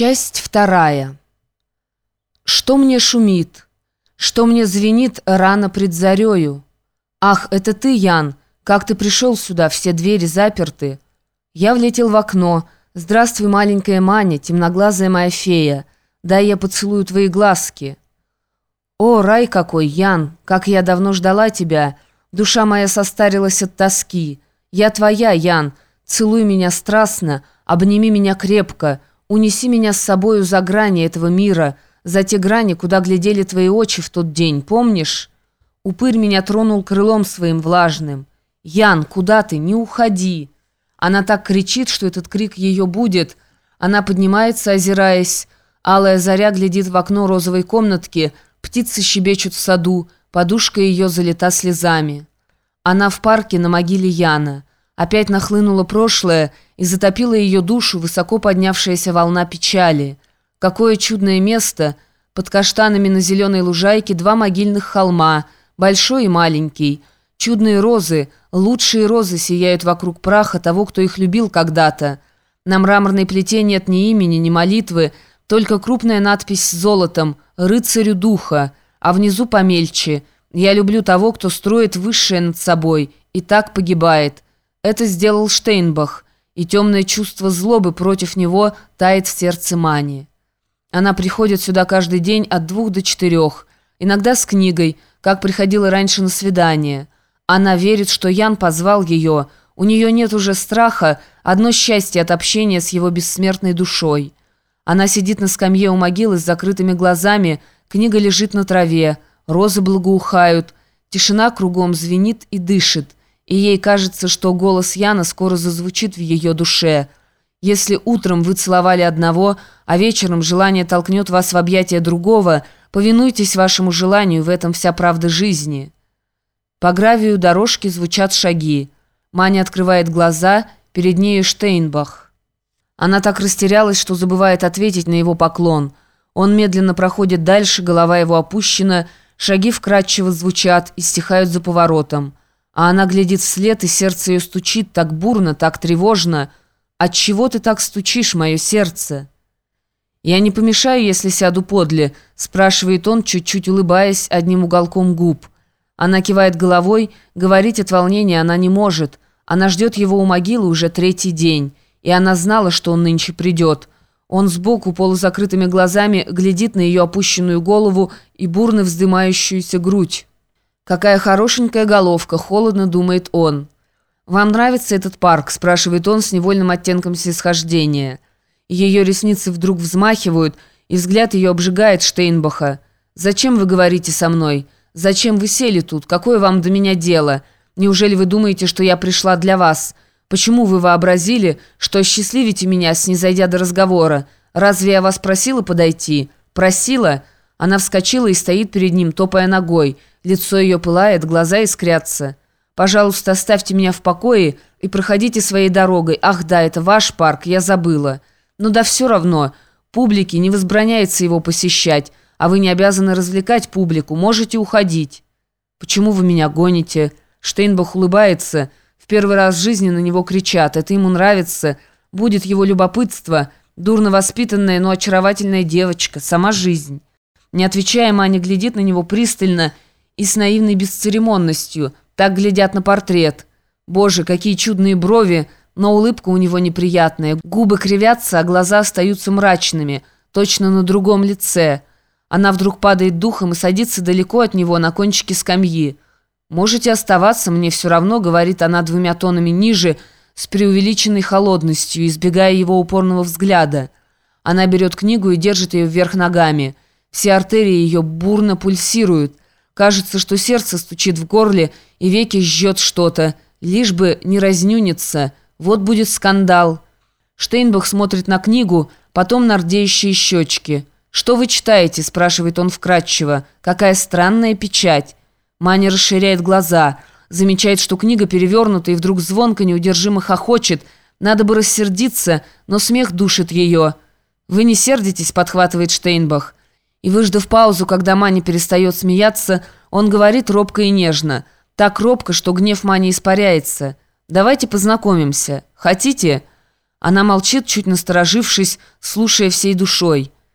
Часть вторая. Что мне шумит? Что мне звенит рано пред зарею? Ах, это ты, Ян! Как ты пришел сюда, все двери заперты? Я влетел в окно. Здравствуй, маленькая Маня, темноглазая моя фея. Дай я поцелую твои глазки. О, рай какой, Ян! Как я давно ждала тебя! Душа моя состарилась от тоски. Я твоя, Ян! Целуй меня страстно, обними меня крепко, Унеси меня с собою за грани этого мира, за те грани, куда глядели твои очи в тот день, помнишь? Упырь меня тронул крылом своим влажным. «Ян, куда ты? Не уходи!» Она так кричит, что этот крик ее будет. Она поднимается, озираясь. Алая заря глядит в окно розовой комнатки, птицы щебечут в саду, подушка ее залита слезами. Она в парке на могиле Яна. Опять нахлынуло прошлое и затопила ее душу высоко поднявшаяся волна печали. Какое чудное место! Под каштанами на зеленой лужайке два могильных холма, большой и маленький. Чудные розы, лучшие розы сияют вокруг праха того, кто их любил когда-то. На мраморной плите нет ни имени, ни молитвы, только крупная надпись с золотом «Рыцарю духа», а внизу помельче «Я люблю того, кто строит высшее над собой и так погибает». Это сделал Штейнбах, и темное чувство злобы против него тает в сердце Мани. Она приходит сюда каждый день от двух до четырех, иногда с книгой, как приходила раньше на свидание. Она верит, что Ян позвал ее, у нее нет уже страха, одно счастье от общения с его бессмертной душой. Она сидит на скамье у могилы с закрытыми глазами, книга лежит на траве, розы благоухают, тишина кругом звенит и дышит и ей кажется, что голос Яна скоро зазвучит в ее душе. Если утром вы целовали одного, а вечером желание толкнет вас в объятия другого, повинуйтесь вашему желанию, в этом вся правда жизни. По гравию дорожки звучат шаги. Маня открывает глаза, перед нею Штейнбах. Она так растерялась, что забывает ответить на его поклон. Он медленно проходит дальше, голова его опущена, шаги вкрадчиво звучат и стихают за поворотом. А она глядит вслед, и сердце ее стучит так бурно, так тревожно. «Отчего ты так стучишь, мое сердце?» «Я не помешаю, если сяду подле», — спрашивает он, чуть-чуть улыбаясь одним уголком губ. Она кивает головой, говорить от волнения она не может. Она ждет его у могилы уже третий день, и она знала, что он нынче придет. Он сбоку полузакрытыми глазами глядит на ее опущенную голову и бурно вздымающуюся грудь. «Какая хорошенькая головка», — холодно думает он. «Вам нравится этот парк?» — спрашивает он с невольным оттенком снисхождения. Ее ресницы вдруг взмахивают, и взгляд ее обжигает Штейнбаха. «Зачем вы говорите со мной? Зачем вы сели тут? Какое вам до меня дело? Неужели вы думаете, что я пришла для вас? Почему вы вообразили, что осчастливите меня, снизойдя до разговора? Разве я вас просила подойти? Просила?» Она вскочила и стоит перед ним, топая ногой. Лицо ее пылает, глаза искрятся. «Пожалуйста, оставьте меня в покое и проходите своей дорогой. Ах да, это ваш парк, я забыла. Ну да все равно. Публике не возбраняется его посещать, а вы не обязаны развлекать публику, можете уходить». «Почему вы меня гоните?» Штейнбах улыбается. В первый раз в жизни на него кричат. Это ему нравится. Будет его любопытство. Дурно воспитанная, но очаровательная девочка. Сама жизнь. Не отвечая, Маня глядит на него пристально и с наивной бесцеремонностью. Так глядят на портрет. Боже, какие чудные брови, но улыбка у него неприятная. Губы кривятся, а глаза остаются мрачными, точно на другом лице. Она вдруг падает духом и садится далеко от него на кончике скамьи. «Можете оставаться, мне все равно», — говорит она двумя тонами ниже, с преувеличенной холодностью, избегая его упорного взгляда. Она берет книгу и держит ее вверх ногами — все артерии ее бурно пульсируют. Кажется, что сердце стучит в горле и веки жжет что-то. Лишь бы не разнюниться. Вот будет скандал. Штейнбах смотрит на книгу, потом на рдеющие щечки. «Что вы читаете?» – спрашивает он вкратчиво. «Какая странная печать». Маня расширяет глаза, замечает, что книга перевернута и вдруг звонко неудержимо хохочет. Надо бы рассердиться, но смех душит ее. «Вы не сердитесь?» – подхватывает Штейнбах. И, выждав паузу, когда Маня перестает смеяться, он говорит робко и нежно. Так робко, что гнев Мани испаряется. «Давайте познакомимся. Хотите?» Она молчит, чуть насторожившись, слушая всей душой.